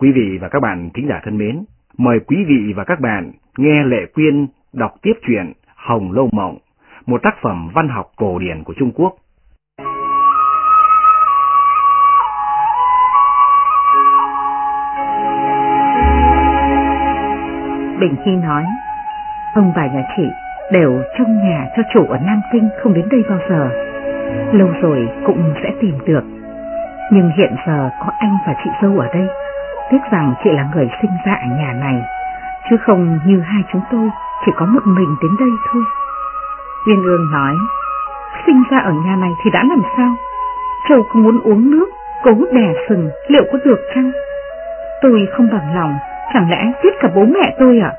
Quý vị và các bạn kính giả thân mến, mời quý vị và các bạn nghe Lệ Quyên đọc tiếp truyện Hồng Lâu Mộng, một tác phẩm văn học cổ điển của Trung Quốc Bình Hy nói, ông và nhà chị đều trong nhà cho chủ ở Nam Kinh không đến đây bao giờ. Lâu rồi cũng sẽ tìm được. Nhưng hiện giờ có anh và chị dâu ở đây. Tiếc rằng chị là người sinh ra ở nhà này, chứ không như hai chúng tôi chỉ có một mình đến đây thôi. Uyên Ương nói, sinh ra ở nhà này thì đã làm sao? Châu không muốn uống nước, cố đè sừng, liệu có được chăng? Tôi không bằng lòng Chẳng lẽ giết cả bố mẹ tôi à?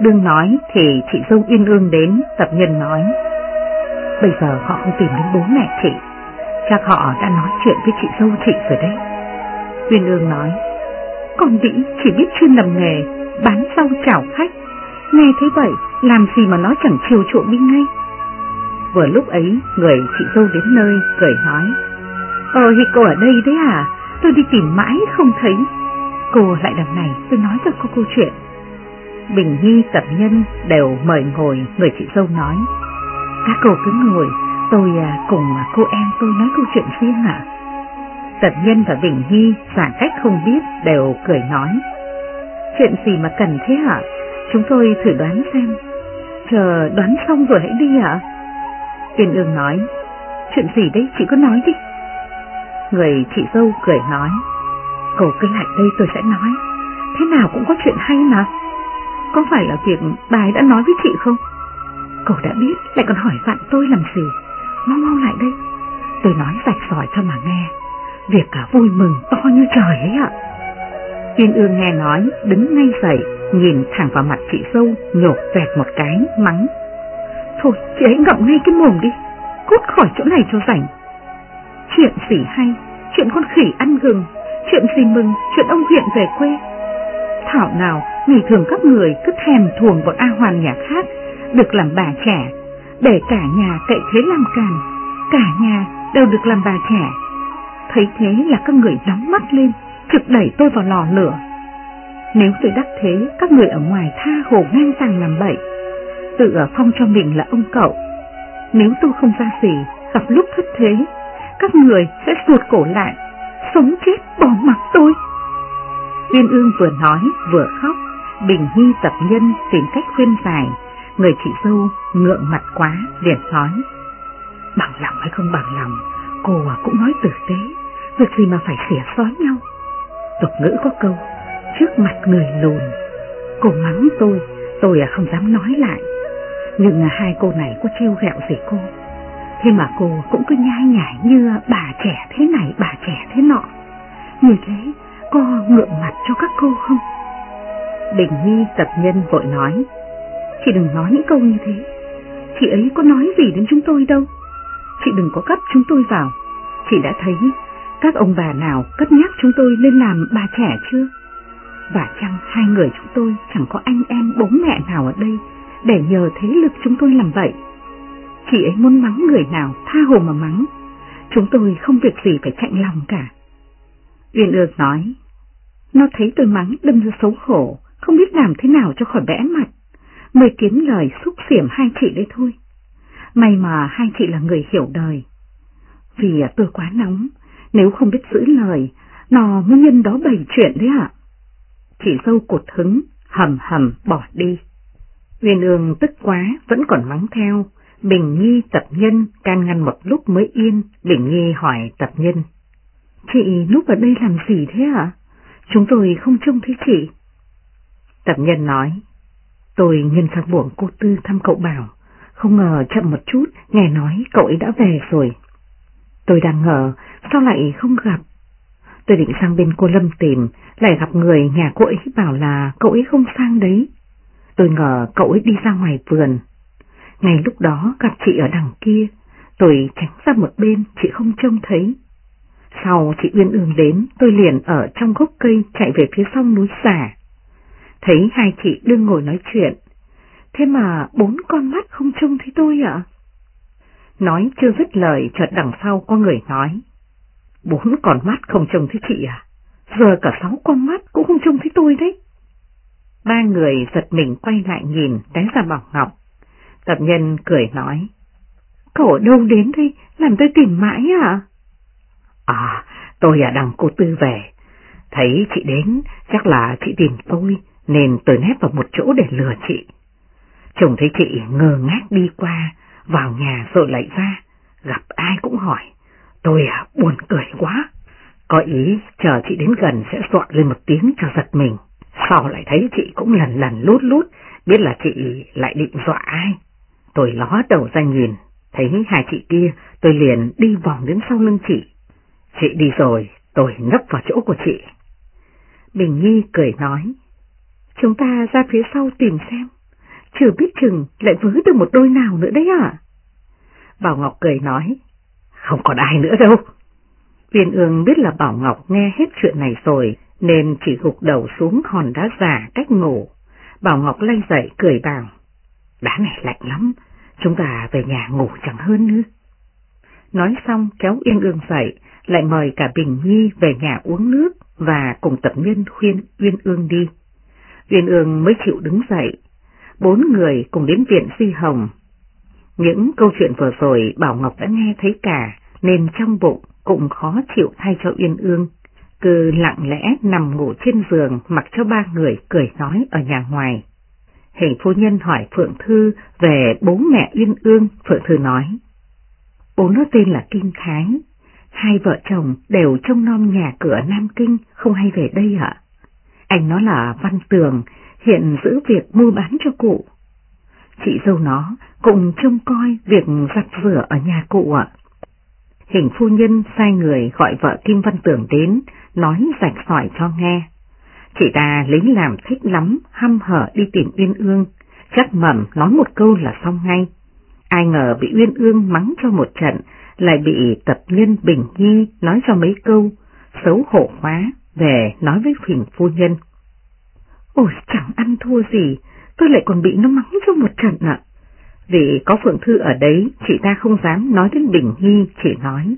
Đương nói thì chị dâu Yên Ương đến, tập nhân nói. Bây giờ họ không tìm đến bố mẹ chị, chắc họ đã nói chuyện với chị dâu chị rồi đấy. Uyên Ương nói, con Vĩ chỉ biết chuyên làm nghề, bán rau chảo khách. Nghe thấy vậy, làm gì mà nó chẳng chiều chuộng đi ngay. Vừa lúc ấy, người chị dâu đến nơi, cười nói, Ờ thì cô ở đây đấy à, tôi đi tìm mãi không thấy. Cô lại đằng này tôi nói cho cô câu chuyện. Bình Nhi tập nhân đều mời ngồi người chị dâu nói. Các cô cứ ngồi, tôi à, cùng à, cô em tôi nói câu chuyện riêng ạ. Tật nhân và Bình Nhi giả cách không biết đều cười nói. Chuyện gì mà cần thế hả? Chúng tôi thử đoán xem. Chờ đoán xong rồi hãy đi hả? Yên ương nói. Chuyện gì đấy chị cứ nói đi. Người chị dâu cười nói. Cô cứ lại đây tôi sẽ nói, thế nào cũng có chuyện hay mà. Có phải là việc bà ấy đã nói với chị không? Cậu đã biết, lại còn hỏi vặn tôi làm gì. Mau mau lại đây, tôi nói rạch sỏi cho mà nghe. Việc cả vui mừng to như trời ấy ạ. Yên ương nghe nói, đứng ngay dậy, nhìn thẳng vào mặt chị dâu, nhột vẹt một cái, mắng. Thôi, chị ấy ngậm ngay cái mồm đi, cút khỏi chỗ này cho rảnh. Chuyện gì hay, chuyện con khỉ ăn gừng, Chuyện gì mừng, chuyện ông huyện về quê. Thảo nào, ngày thường các người cứ thèm thuồng bọn A Hoàn nhà khác, được làm bà trẻ, để cả nhà cậy thế làm càn, cả nhà đều được làm bà trẻ. Thấy thế là các người đóng mắt lên, trực đẩy tôi vào lò lửa. Nếu tôi đắc thế, các người ở ngoài tha hồ ngang rằng làm bậy, tự ở phong cho mình là ông cậu. Nếu tôi không ra gì, gặp lúc thất thế, các người sẽ ruột cổ lại sống chết bỏ mặc tôi. Uyên ương vừa nói vừa khóc, Bình Hy tập nhân tìm cách khuyên giải, người chị dâu ngượng mặt quá liền nói. Bằng lòng hay không bằng lòng, cô cũng nói tử tế, việc gì mà phải xỉa xói nhau. Tục ngữ có câu, trước mặt người lùn, cô mắng tôi, tôi à không dám nói lại. Nhưng à, hai cô này có trêu ghẹo gì cô? Thế mà cô cũng cứ nhai nhảy như à, bà trẻ thế này, bà trẻ thế nọ. Như thế, có ngượng mặt cho các cô không? Bình Nhi tập nhân vội nói, chị đừng nói những câu như thế. Chị ấy có nói gì đến chúng tôi đâu. Chị đừng có gấp chúng tôi vào. Chị đã thấy các ông bà nào cất nhắc chúng tôi nên làm bà trẻ chưa? Và chăng hai người chúng tôi chẳng có anh em bố mẹ nào ở đây để nhờ thế lực chúng tôi làm vậy. Chị ấy muốn mắng người nào tha hồ mà mắng. Chúng tôi không việc gì phải chạnh lòng cả. Uyên ương nói, nó thấy tôi mắng đâm ra xấu hổ, không biết làm thế nào cho khỏi bẽ mặt. Mới kiếm lời xúc xỉm hai chị đấy thôi. May mà hai chị là người hiểu đời. Vì tôi quá nóng, nếu không biết giữ lời, nó mới nhân đó bày chuyện đấy ạ. Chị dâu cột hứng, hầm hầm bỏ đi. Uyên ương tức quá, vẫn còn mắng theo, Bình Nhi tập nhân can ngăn một lúc mới yên, Bình Nhi hỏi tập nhân. Chị núp ở đây làm gì thế ạ? Chúng tôi không trông thấy chị. Tập nhân nói, tôi nhân sang buồng cô Tư thăm cậu Bảo, không ngờ chậm một chút, nghe nói cậu ấy đã về rồi. Tôi đang ngờ, sao lại không gặp? Tôi định sang bên cô Lâm tìm, lại gặp người nhà cô ấy bảo là cậu ấy không sang đấy. Tôi ngờ cậu ấy đi ra ngoài vườn, ngay lúc đó gặp chị ở đằng kia, tôi tránh ra một bên, chị không trông thấy. Sau chị Uyên Ương đến, tôi liền ở trong gốc cây chạy về phía sau núi xả. thấy hai chị đương ngồi nói chuyện. Thế mà bốn con mắt không trông thấy tôi ạ? Nói chưa dứt lời chợt đằng sau có người nói. Bốn con mắt không trông thấy chị à? Giờ cả sáu con mắt cũng không trông thấy tôi đấy. Ba người giật mình quay lại nhìn té ra Bảo Ngọc. Tập nhân cười nói. Cậu ở đâu đến đây, làm tôi tìm mãi à? À, tôi ở đằng cô Tư về. Thấy chị đến, chắc là chị tìm tôi, nên tôi nép vào một chỗ để lừa chị. Chồng thấy chị ngờ ngác đi qua, vào nhà rồi lại ra, gặp ai cũng hỏi. Tôi à, buồn cười quá. Có ý chờ chị đến gần sẽ dọa lên một tiếng cho giật mình. Sau lại thấy chị cũng lần lần lút lút, biết là chị lại định dọa ai. Tôi ló đầu ra nhìn, thấy hai chị kia, tôi liền đi vòng đến sau lưng chị. Chị đi rồi, tôi nấp vào chỗ của chị. Bình Nhi cười nói, chúng ta ra phía sau tìm xem, chưa biết chừng lại vớ được một đôi nào nữa đấy à? Bảo Ngọc cười nói, không còn ai nữa đâu. Viên ương biết là Bảo Ngọc nghe hết chuyện này rồi, nên chỉ gục đầu xuống hòn đá giả cách ngủ. Bảo Ngọc lay dậy cười bảo, đá này lạnh lắm, chúng ta về nhà ngủ chẳng hơn nữa. Nói xong kéo Yên Ương dậy, lại mời cả Bình Nhi về nhà uống nước và cùng tập nhân khuyên Uyên Ương đi. Uyên Ương mới chịu đứng dậy, bốn người cùng đến viện Di Hồng. Những câu chuyện vừa rồi Bảo Ngọc đã nghe thấy cả, nên trong bụng cũng khó chịu thay cho Uyên Ương. Cứ lặng lẽ nằm ngủ trên giường mặc cho ba người cười nói ở nhà ngoài. Hình phu nhân hỏi Phượng Thư về bố mẹ Uyên Ương, Phượng Thư nói. Bố nó tên là Kim Thái, hai vợ chồng đều trông nom nhà cửa Nam Kinh, không hay về đây ạ. Anh nó là Văn Tường, hiện giữ việc mua bán cho cụ. Chị dâu nó cùng trông coi việc giặt rửa ở nhà cụ ạ. Hình phu nhân sai người gọi vợ Kim Văn Tường đến, nói rạch sỏi cho nghe. Chị ta lấy làm thích lắm, hăm hở đi tìm Uyên Ương, chắc mầm nói một câu là xong ngay. Ai ngờ bị Uyên Ương mắng cho một trận, lại bị tập nhân Bình Nhi nói cho mấy câu, xấu hổ quá, về nói với hình phu nhân. Ôi chẳng ăn thua gì, tôi lại còn bị nó mắng cho một trận ạ. Vì có Phượng Thư ở đấy, chị ta không dám nói đến Bình Nhi, chỉ nói.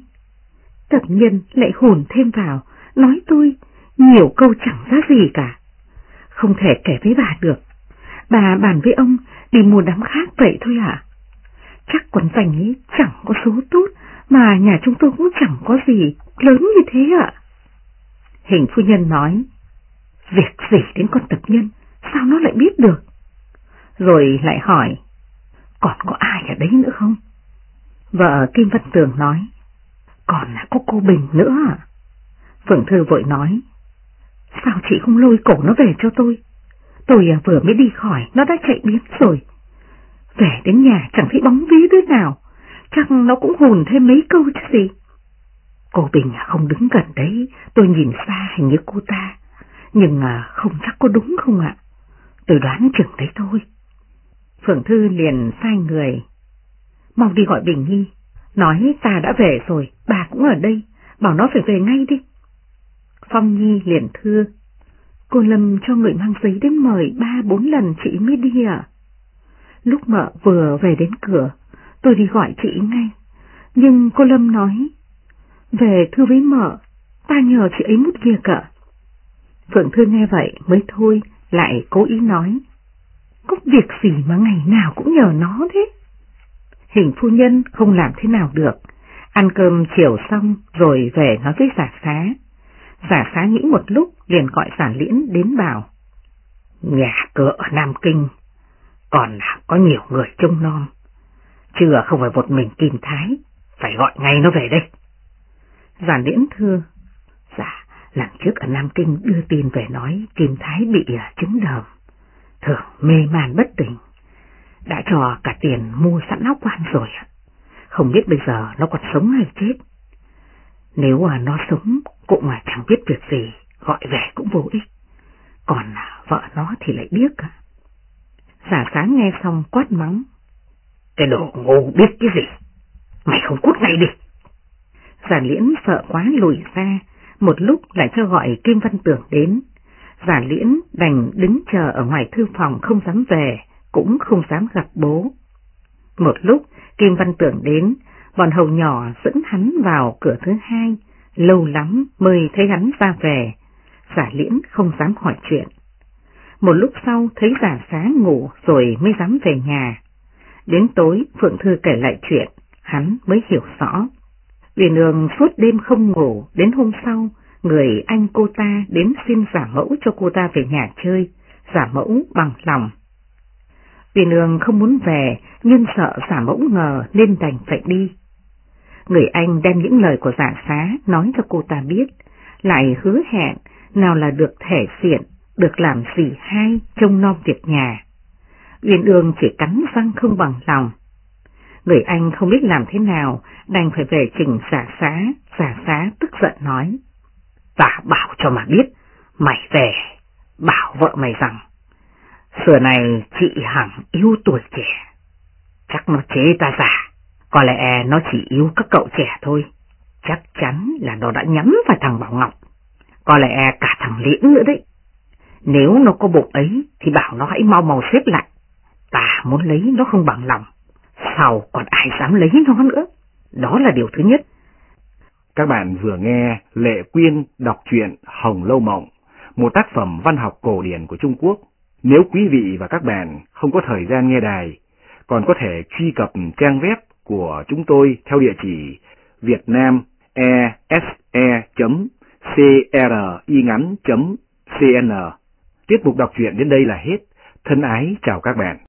Tập nhân lại hồn thêm vào, nói tôi nhiều câu chẳng ra gì cả. Không thể kể với bà được. Bà bàn với ông đi mua đám khác vậy thôi à? Chắc quán dành ấy chẳng có số tốt, mà nhà chúng tôi cũng chẳng có gì lớn như thế ạ. Hình phu nhân nói, việc gì đến con tập nhân, sao nó lại biết được? Rồi lại hỏi, còn có ai ở đấy nữa không? Vợ Kim Văn Tường nói, còn là có cô Bình nữa à? Phượng Thư vội nói, sao chị không lôi cổ nó về cho tôi? Tôi à, vừa mới đi khỏi, nó đã chạy biến rồi. Về đến nhà chẳng thấy bóng ví đứa nào, chắc nó cũng hùn thêm mấy câu chứ gì. Cô Bình à, không đứng gần đấy, tôi nhìn xa hình như cô ta, nhưng à, không chắc có đúng không ạ? Tôi đoán chừng đấy thôi. Phượng Thư liền sai người. Mau đi gọi Bình Nhi, nói ta đã về rồi, bà cũng ở đây, bảo nó phải về ngay đi. Phong Nhi liền thưa, cô Lâm cho người mang giấy đến mời ba bốn lần chị mới đi à? Lúc mợ vừa về đến cửa, tôi đi gọi chị ngay, nhưng cô Lâm nói, về thưa với mợ, ta nhờ chị ấy mút việc ạ. Phượng Thư nghe vậy mới thôi, lại cố ý nói, có việc gì mà ngày nào cũng nhờ nó thế? Hình phu nhân không làm thế nào được, ăn cơm chiều xong rồi về nói với giả xá. Giả xá nghĩ một lúc liền gọi giả liễn đến bảo. Nhà cửa ở Nam Kinh, còn có nhiều người trông non, chưa không phải một mình Kim Thái, phải gọi ngay nó về đây. Giả liễn thưa, lần trước ở Nam Kinh đưa tin về nói Kim Thái bị à, chứng đờm, thường mê man bất tỉnh, đã cho cả tiền mua sẵn áo quan rồi, không biết bây giờ nó còn sống hay chết. Nếu à, nó sống cũng mà chẳng biết việc gì, gọi về cũng vô ích. Còn à, vợ nó thì lại biết cả. Giả sáng nghe xong quát mắng. Cái đồ ngu biết cái gì? Mày không cút ngay đi. Giả liễn sợ quá lùi ra, một lúc lại kêu gọi Kim Văn Tưởng đến. Giả liễn đành đứng chờ ở ngoài thư phòng không dám về, cũng không dám gặp bố. Một lúc, Kim Văn Tưởng đến, bọn hầu nhỏ dẫn hắn vào cửa thứ hai, lâu lắm mới thấy hắn ra về, giả liễn không dám hỏi chuyện. Một lúc sau thấy giả xá ngủ rồi mới dám về nhà. Đến tối Phượng Thư kể lại chuyện, hắn mới hiểu rõ. Vì nương suốt đêm không ngủ, đến hôm sau, người anh cô ta đến xin giả mẫu cho cô ta về nhà chơi, giả mẫu bằng lòng. Vì nương không muốn về, nhưng sợ giả mẫu ngờ nên đành phải đi. Người anh đem những lời của giả xá nói cho cô ta biết, lại hứa hẹn nào là được thể diện, được làm gì hay trông nom việc nhà. Uyên ương chỉ cắn răng không bằng lòng. Người anh không biết làm thế nào, đành phải về trình xả xá, xả xá tức giận nói. Ta bảo cho mà biết, mày về, bảo vợ mày rằng, sửa này chị Hằng yêu tuổi trẻ, chắc nó chế ta giả, có lẽ nó chỉ yêu các cậu trẻ thôi, chắc chắn là nó đã nhắm vào thằng Bảo Ngọc, có lẽ cả thằng Liễn nữa đấy. Nếu nó có bụng ấy thì bảo nó hãy mau mau xếp lại, ta muốn lấy nó không bằng lòng, sau còn ai dám lấy nó nữa, đó là điều thứ nhất. Các bạn vừa nghe Lệ Quyên đọc truyện Hồng Lâu Mộng, một tác phẩm văn học cổ điển của Trung Quốc. Nếu quý vị và các bạn không có thời gian nghe đài, còn có thể truy cập trang web của chúng tôi theo địa chỉ vietnamese.cringắn.cn. Tiết mục đọc truyện đến đây là hết. Thân ái chào các bạn.